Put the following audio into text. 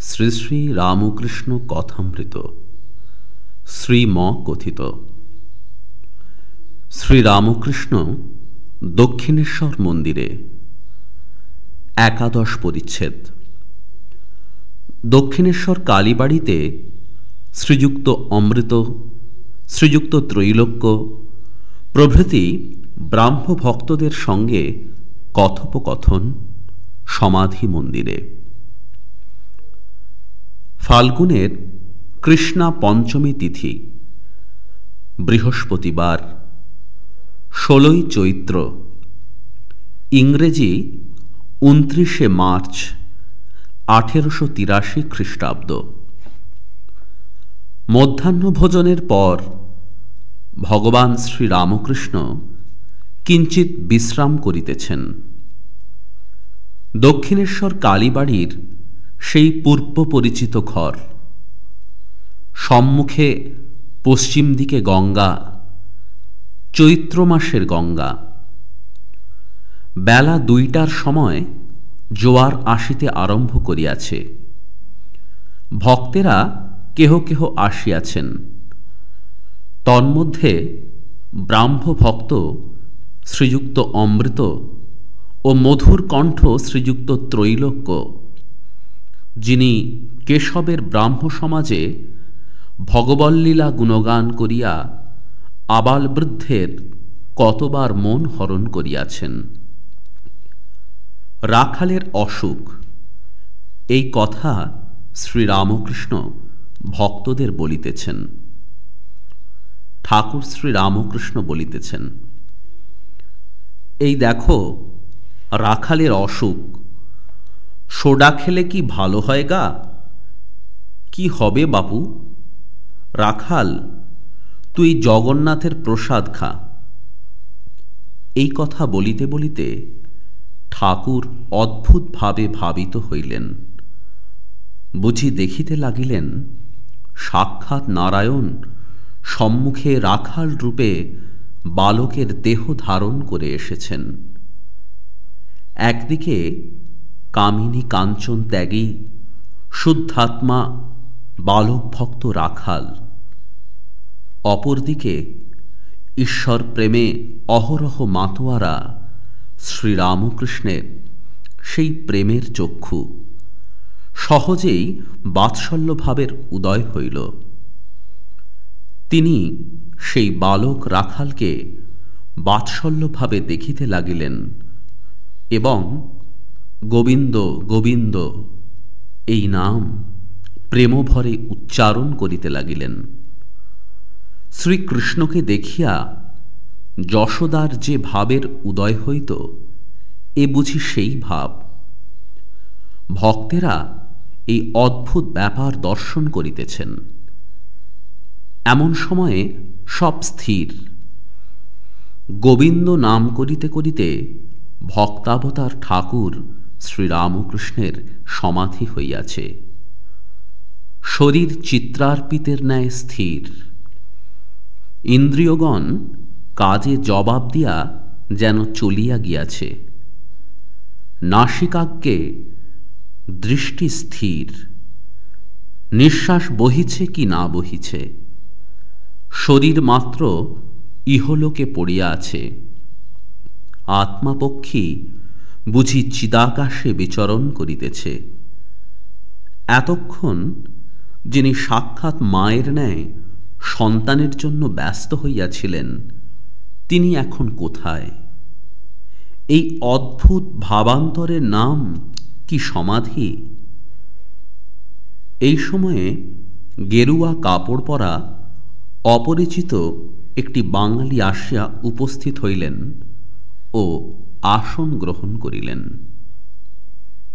শ্রী শ্রী রামকৃষ্ণ কথামৃত। শ্রীম কথিত। শ্রীরামকৃষ্ণ দক্ষিণেশ্বর মন্দিরে একাদশ পরিচ্ছেদ। দক্ষিণেশ্বর কালীবাড়িতে শ্রীযুক্ত অমৃত, শ্রীযুক্ত ত্রৈলোক্য প্রভৃতি ব্রাহ্ম ভক্তদের সঙ্গে কথোপকথন, সমাধি মন্দিরে। ফাল্গুনের কৃষ্ণা পঞ্চমী তিথি, বৃহস্পতিবার, ষোলোই চৈত্র, ইংরেজি উনত্রিশে মার্চ, আঠেরোশো তিরাশি খ্রিস্টাব্দ। মধ্যাহ্নভোজনের পর ভগবান শ্রীরামকৃষ্ণ কিঞ্চিত বিশ্রাম করিতেছেন। দক্ষিণেশ্বর কালীবাড়ির সেই পূর্ব পরিচিত ঘর। সম্মুখে পশ্চিম দিকে গঙ্গা, চৈত্র মাসের গঙ্গা। বেলা দুইটার সময় জোয়ার আসিতে আরম্ভ করিয়াছে। ভক্তেরা কেহ কেহ আসিয়াছেন। তন্মধ্যে ব্রাহ্ম ভক্ত শ্রীযুক্ত অমৃত ও মধুর কণ্ঠ শ্রীযুক্ত ত্রৈলোক্য যিনি কেশবের ব্রাহ্ম সমাজে ভগবল্লীলা গুণগান করিয়া আবাল বৃদ্ধের কতবার মন হরণ করিয়াছেন। রাখালের অসুখ, এই কথা শ্রীরামকৃষ্ণ ভক্তদের বলিতেছেন। ঠাকুর শ্রীরামকৃষ্ণ বলিতেছেন, এই দেখো, রাখালের অসুখ সোডা খেলে কি ভালো হয় গা? কি হবে বাপু? রাখাল, তুই জগন্নাথের প্রসাদ খা। এই কথা বলিতে বলিতে ঠাকুর অদ্ভুতভাবে ভাবিত হইলেন। বুঝি দেখিতে লাগিলেন, সাক্ষাৎ নারায়ণ সম্মুখে রাখাল রূপে বালকের দেহ ধারণ করে এসেছেন। একদিকে কামিনী কাঞ্চন ত্যাগী, শুদ্ধাত্মা বালক ভক্ত রাখাল। অপরদিকে ঈশ্বর প্রেমে অহরহ মাতোয়ারা শ্রীরামকৃষ্ণের সেই প্রেমের চক্ষু। সহজেই বাৎসল্যভাবের উদয় হইল। তিনি সেই বালক রাখালকে বাৎসল্যভাবে দেখিতে লাগিলেন এবং গোবিন্দ গোবিন্দ, এই নাম প্রেমভরে উচ্চারণ করিতে লাগিলেন। শ্রীকৃষ্ণকে দেখিয়া যশোদার যে ভাবের উদয় হইত, এ বুঝি সেই ভাব। ভক্তেরা এই অদ্ভুত ব্যাপার দর্শন করিতেছেন। এমন সময়ে সব স্থির। গোবিন্দ নাম করিতে করিতে ভক্তাবতার ঠাকুর শ্রীরামকৃষ্ণের সমাধি হইয়াছে। শরীর চিত্রার্পিতের ন্যায় স্থির। ইন্দ্রিয়গণ কাজে জবাব দিয়া যেন চলিয়া গিয়াছে। নাসিকাগ্যে দৃষ্টি স্থির। নিঃশ্বাস বহিছে কি না বহিছে। শরীর মাত্র ইহলোকে পড়িয়া আছে। আত্মাপক্ষী বুঝি চিদাকাশে বিচরণ করিতেছে। এতক্ষণ যিনি সাক্ষাৎ মায়ের ন্যায় সন্তানের জন্য ব্যস্ত হইয়াছিলেন, তিনি এখন কোথায়? এই অদ্ভুত ভাবান্তরের নাম কি সমাধি? এই সময়ে গেরুয়া কাপড় পরা অপরিচিত একটি বাঙালি আসিয়া উপস্থিত হইলেন ও আসন গ্রহণ করিলেন।